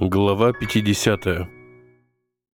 Глава 50.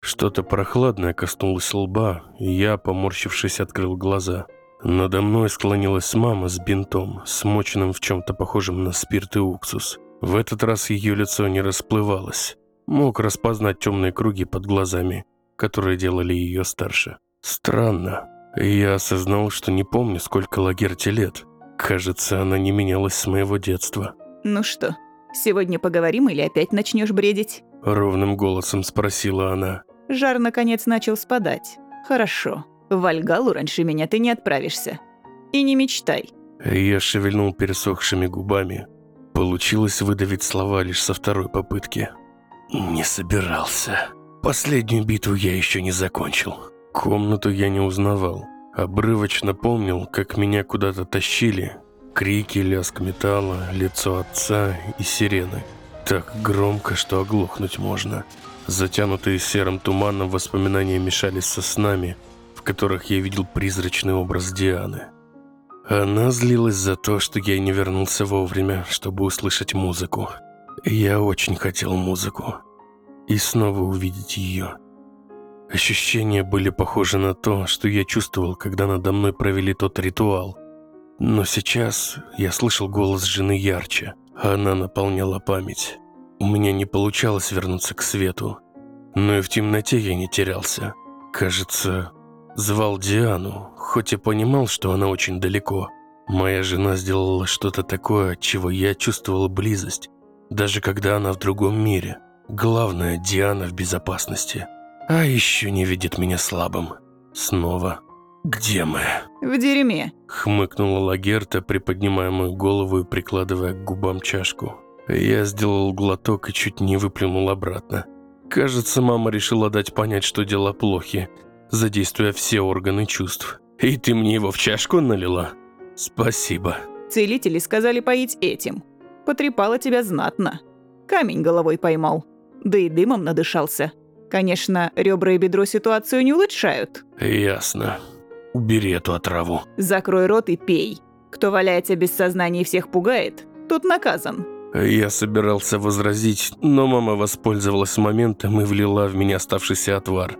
Что-то прохладное коснулось лба, и я, поморщившись, открыл глаза. Надо мной склонилась мама с бинтом, смоченным в чем-то похожем на спирт и уксус. В этот раз ее лицо не расплывалось. Мог распознать темные круги под глазами, которые делали ее старше. Странно. Я осознал, что не помню, сколько Лагерте лет. Кажется, она не менялась с моего детства. Ну что, сегодня поговорим или опять начнешь бредить? Ровным голосом спросила она. Жар наконец начал спадать. Хорошо. В Вальгалу раньше меня ты не отправишься. И не мечтай. Я шевельнул пересохшими губами. Получилось выдавить слова лишь со второй попытки. Не собирался. Последнюю битву я еще не закончил. Комнату я не узнавал. Обрывочно помнил, как меня куда-то тащили. Крики, лязг металла, лицо отца и сирены. Так громко, что оглохнуть можно. Затянутые серым туманом воспоминания мешались со снами, в которых я видел призрачный образ Дианы. Она злилась за то, что я не вернулся вовремя, чтобы услышать музыку. Я очень хотел музыку. И снова увидеть ее. Ощущения были похожи на то, что я чувствовал, когда надо мной провели тот ритуал. Но сейчас я слышал голос жены ярче. Она наполняла память. У меня не получалось вернуться к свету. Но и в темноте я не терялся. Кажется, звал Диану, хоть и понимал, что она очень далеко. Моя жена сделала что-то такое, от чего я чувствовал близость, даже когда она в другом мире. Главное, Диана в безопасности. А еще не видит меня слабым. Снова. «Где мы?» В дерьме. Хмыкнула Лагерта, приподнимая мою голову и прикладывая к губам чашку. Я сделал глоток и чуть не выплюнул обратно. Кажется, мама решила дать понять, что дела плохи, задействуя все органы чувств. «И ты мне его в чашку налила?» «Спасибо». Целители сказали поить этим. Потрепала тебя знатно. Камень головой поймал. Да и дымом надышался. Конечно, ребра и бедро ситуацию не улучшают. «Ясно. Убери эту отраву». Закрой рот и пей. Кто валяется без сознания и всех пугает, тот наказан. Я собирался возразить, но мама воспользовалась моментом и влила в меня оставшийся отвар.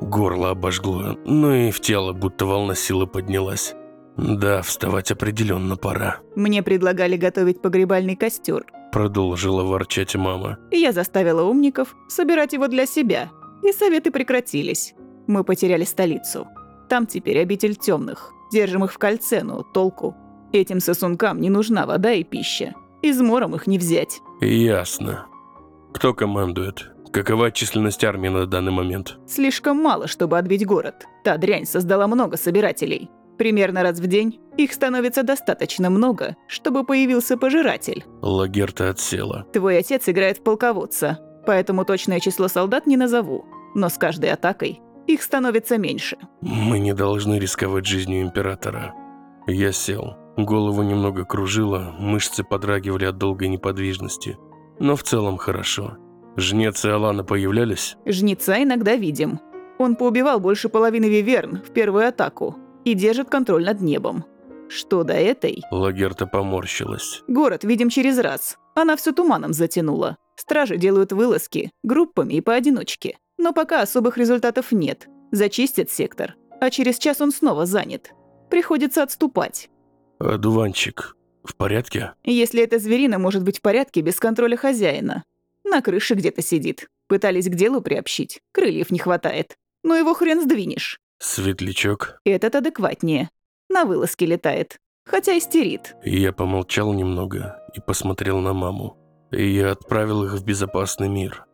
Горло обожгло, но и в тело будто волна силы поднялась. Да, вставать определенно пора. Мне предлагали готовить погребальный костер. Продолжила ворчать мама. Я заставила умников собирать его для себя. И советы прекратились. Мы потеряли столицу. Там теперь обитель темных. Держим их в кольце, но толку. Этим сосункам не нужна вода и пища. Измором их не взять. Ясно. Кто командует? Какова численность армии на данный момент? Слишком мало, чтобы отбить город. Та дрянь создала много собирателей. Примерно раз в день их становится достаточно много, чтобы появился пожиратель. Лагерта отсела. Твой отец играет в полководца, поэтому точное число солдат не назову. Но с каждой атакой их становится меньше. Мы не должны рисковать жизнью императора. Я сел. Голову немного кружило, мышцы подрагивали от долгой неподвижности. Но в целом хорошо. Жнец и Алана появлялись? Жнеца иногда видим. Он поубивал больше половины виверн в первую атаку и держит контроль над небом. Что до этой? Лагерта поморщилась. Город видим через раз. Она все туманом затянула. Стражи делают вылазки, группами и поодиночке. Но пока особых результатов нет. Зачистят сектор. А через час он снова занят. Приходится отступать. А дуванчик в порядке? Если эта зверина может быть в порядке без контроля хозяина. На крыше где-то сидит. Пытались к делу приобщить. Крыльев не хватает. Но его хрен сдвинешь. Светлячок. Этот адекватнее. На вылазке летает. Хотя истерит. Я помолчал немного и посмотрел на маму. И я отправил их в безопасный мир.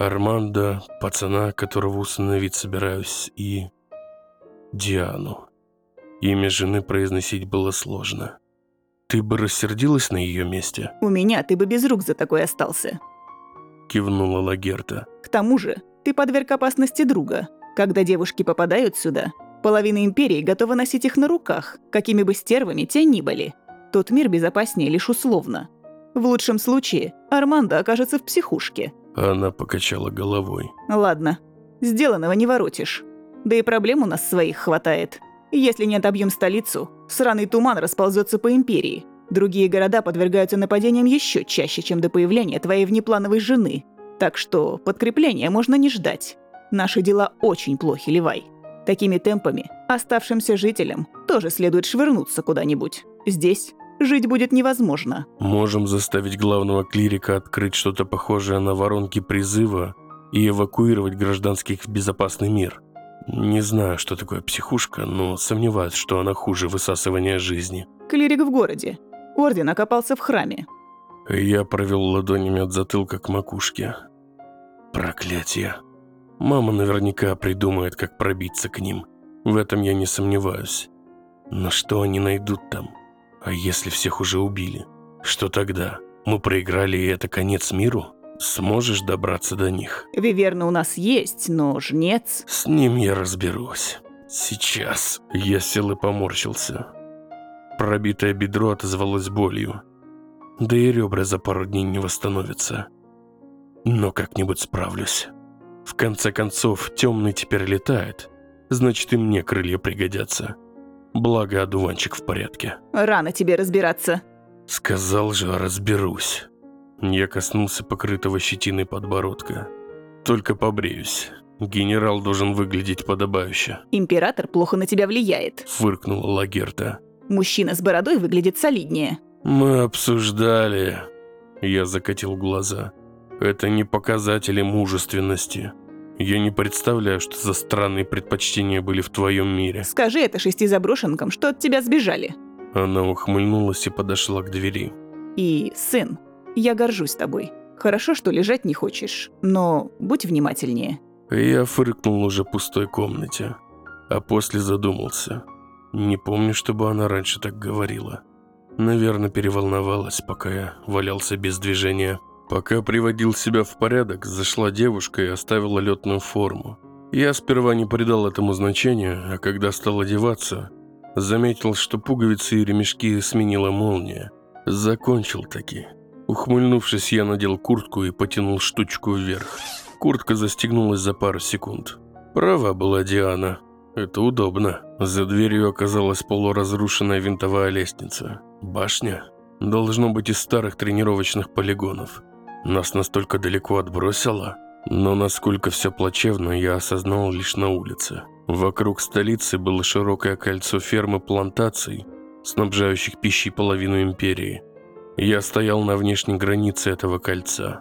Армандо, пацана, которого усыновить собираюсь, и... Диану. Имя жены произносить было сложно. Ты бы рассердилась на ее месте? У меня ты бы без рук за такой остался. Кивнула Лагерта. К тому же, ты подверг опасности друга. Когда девушки попадают сюда, половина империи готова носить их на руках, какими бы стервами те ни были. Тот мир безопаснее лишь условно. В лучшем случае Армандо окажется в психушке. Она покачала головой. Ладно, сделанного не воротишь. Да и проблем у нас своих хватает. Если не отобьем столицу, сраный туман расползется по империи. Другие города подвергаются нападениям еще чаще, чем до появления твоей внеплановой жены. Так что подкрепления можно не ждать. Наши дела очень плохи, Левай. Такими темпами оставшимся жителям тоже следует швырнуться куда-нибудь. Здесь жить будет невозможно. Можем заставить главного клирика открыть что-то похожее на воронки призыва и эвакуировать гражданских в безопасный мир. Не знаю, что такое психушка, но сомневаюсь, что она хуже высасывания жизни. Клирик в городе. Орден окопался в храме. Я провел ладонями от затылка к макушке. Проклятие. Мама наверняка придумает, как пробиться к ним. В этом я не сомневаюсь. Но что они найдут там? А если всех уже убили? Что тогда? Мы проиграли, и это конец миру? Сможешь добраться до них? Виверна у нас есть, но жнец... С ним я разберусь. Сейчас. Я сел и поморщился. Пробитое бедро отозвалось болью. Да и ребра за пару дней не восстановятся. Но как-нибудь справлюсь. В конце концов, темный теперь летает. Значит, и мне крылья пригодятся. Благо, одуванчик в порядке. Рано тебе разбираться. Сказал же, разберусь. Я коснулся покрытого щетиной подбородка. Только побреюсь. Генерал должен выглядеть подобающе. Император плохо на тебя влияет. Фыркнула Лагерта. Мужчина с бородой выглядит солиднее. Мы обсуждали. Я закатил глаза. Это не показатели мужественности. Я не представляю, что за странные предпочтения были в твоем мире. Скажи это шести заброшенкам, что от тебя сбежали. Она ухмыльнулась и подошла к двери. И, сын, я горжусь тобой. Хорошо, что лежать не хочешь, но будь внимательнее. Я фыркнул уже в пустой комнате, а после задумался. Не помню, чтобы она раньше так говорила. Наверное, переволновалась, пока я валялся без движения. Пока приводил себя в порядок, зашла девушка и оставила летную форму. Я сперва не придал этому значения, а когда стал одеваться, заметил, что пуговицы и ремешки сменила молния. Закончил таки. Ухмыльнувшись, я надел куртку и потянул штучку вверх. Куртка застегнулась за пару секунд. Права была Диана. Это удобно. За дверью оказалась полуразрушенная винтовая лестница. Башня. Должно быть из старых тренировочных полигонов. Нас настолько далеко отбросило, но насколько все плачевно, я осознал лишь на улице. Вокруг столицы было широкое кольцо ферм и плантаций, снабжающих пищей половину империи. Я стоял на внешней границе этого кольца.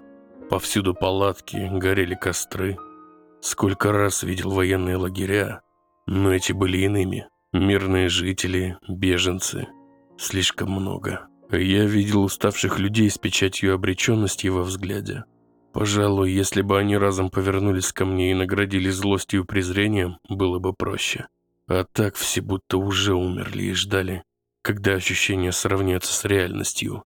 Повсюду палатки, горели костры. Сколько раз видел военные лагеря, но эти были иными. Мирные жители, беженцы. Слишком много. Я видел уставших людей с печатью обреченности во взгляде. Пожалуй, если бы они разом повернулись ко мне и наградили злостью и презрением, было бы проще. А так все будто уже умерли и ждали, когда ощущения сравняются с реальностью.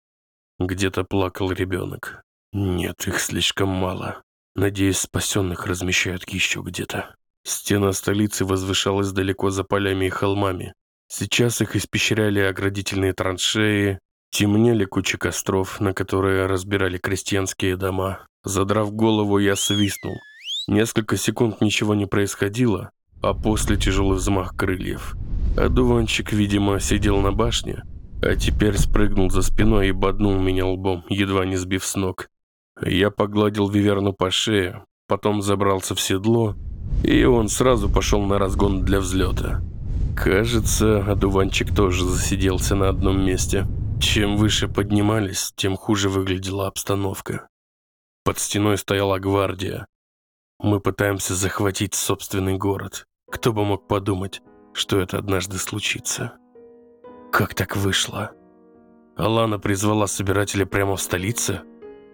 Где-то плакал ребенок. Нет, их слишком мало. Надеюсь, спасенных размещают еще где-то. Стена столицы возвышалась далеко за полями и холмами. Сейчас их испещряли оградительные траншеи, Темнели кучи костров, на которые разбирали крестьянские дома. Задрав голову, я свистнул. Несколько секунд ничего не происходило, а после тяжелый взмах крыльев. Одуванчик, видимо, сидел на башне, а теперь спрыгнул за спиной и боднул меня лбом, едва не сбив с ног. Я погладил Виверну по шее, потом забрался в седло, и он сразу пошел на разгон для взлета. Кажется, одуванчик тоже засиделся на одном месте. Чем выше поднимались, тем хуже выглядела обстановка. Под стеной стояла гвардия. Мы пытаемся захватить собственный город. Кто бы мог подумать, что это однажды случится. Как так вышло? Алана призвала собирателя прямо в столице?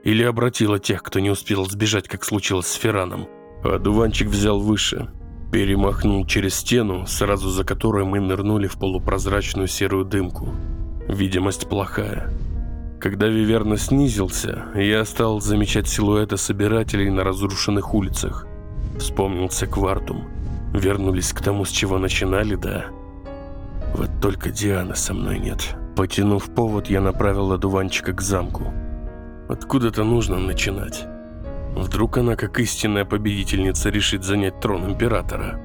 Или обратила тех, кто не успел сбежать, как случилось с Фераном? А дуванчик взял выше, перемахнул через стену, сразу за которой мы нырнули в полупрозрачную серую дымку. Видимость плохая. Когда Виверна снизился, я стал замечать силуэты собирателей на разрушенных улицах. Вспомнился Квартум. Вернулись к тому, с чего начинали, да? Вот только Дианы со мной нет. Потянув повод, я направил одуванчика к замку. Откуда-то нужно начинать. Вдруг она, как истинная победительница, решит занять трон императора.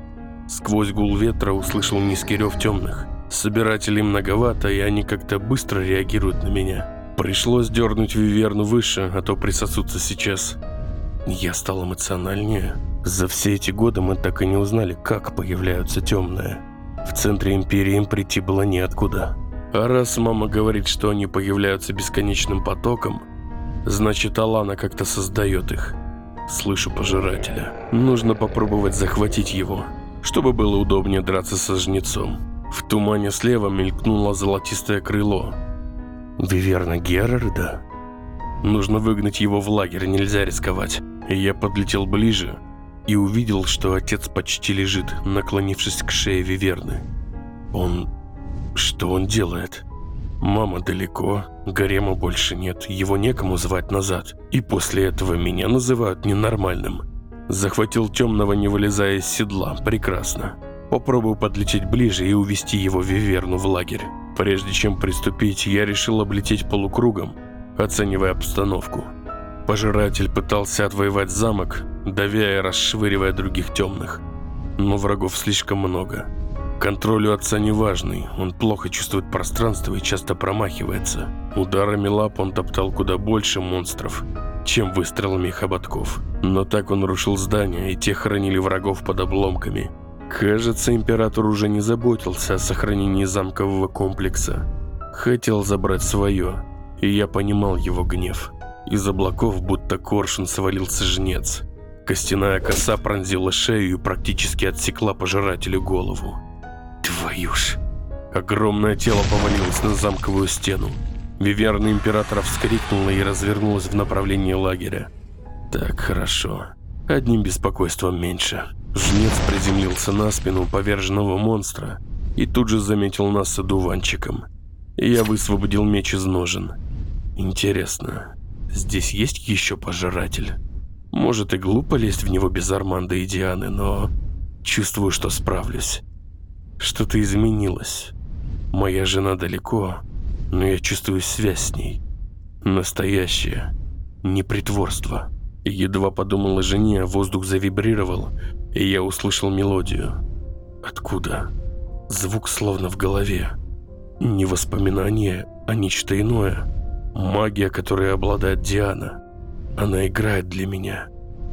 Сквозь гул ветра услышал низкий рев темных. Собирателей многовато, и они как-то быстро реагируют на меня. Пришлось дернуть Виверну выше, а то присосутся сейчас. Я стал эмоциональнее. За все эти годы мы так и не узнали, как появляются темные. В центре Империи им прийти было неоткуда. А раз мама говорит, что они появляются бесконечным потоком, значит Алана как-то создает их. Слышу пожирателя. Нужно попробовать захватить его, чтобы было удобнее драться со жнецом. В тумане слева мелькнуло золотистое крыло. Виверна Герарда? Нужно выгнать его в лагерь, нельзя рисковать. Я подлетел ближе и увидел, что отец почти лежит, наклонившись к шее Виверны. Он... Что он делает? Мама далеко, гарема больше нет, его некому звать назад. И после этого меня называют ненормальным. Захватил темного, не вылезая из седла. Прекрасно. Попробую подлететь ближе и увести его Виверну в лагерь. Прежде чем приступить, я решил облететь полукругом, оценивая обстановку. Пожиратель пытался отвоевать замок, давя и расшвыривая других темных. Но врагов слишком много. Контроль у отца неважный, он плохо чувствует пространство и часто промахивается. Ударами лап он топтал куда больше монстров, чем выстрелами их ободков. Но так он рушил здания, и те хранили врагов под обломками. Кажется, император уже не заботился о сохранении замкового комплекса. Хотел забрать свое, и я понимал его гнев. Из облаков будто коршун свалился жнец. Костяная коса пронзила шею и практически отсекла пожирателю голову. Твою ж. Огромное тело повалилось на замковую стену. Виверна императора вскрикнула и развернулась в направлении лагеря. Так хорошо. Одним беспокойством меньше. Жнец приземлился на спину поверженного монстра и тут же заметил нас с одуванчиком. Я высвободил меч из ножен. Интересно, здесь есть еще пожиратель? Может и глупо лезть в него без Арманда и Дианы, но чувствую, что справлюсь. Что-то изменилось. Моя жена далеко, но я чувствую связь с ней. Настоящее, не притворство. Едва подумал о жене, воздух завибрировал, и я услышал мелодию. Откуда? Звук словно в голове. Не воспоминание, а нечто иное. Магия, которой обладает Диана. Она играет для меня.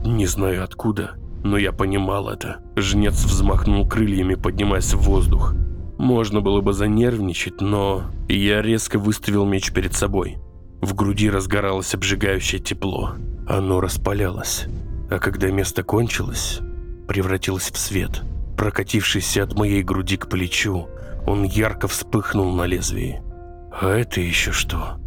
Не знаю откуда, но я понимал это. Жнец взмахнул крыльями, поднимаясь в воздух. Можно было бы занервничать, но... Я резко выставил меч перед собой. В груди разгоралось обжигающее тепло. Оно распалялось. А когда место кончилось, превратилось в свет. Прокатившийся от моей груди к плечу, он ярко вспыхнул на лезвии. А это еще что?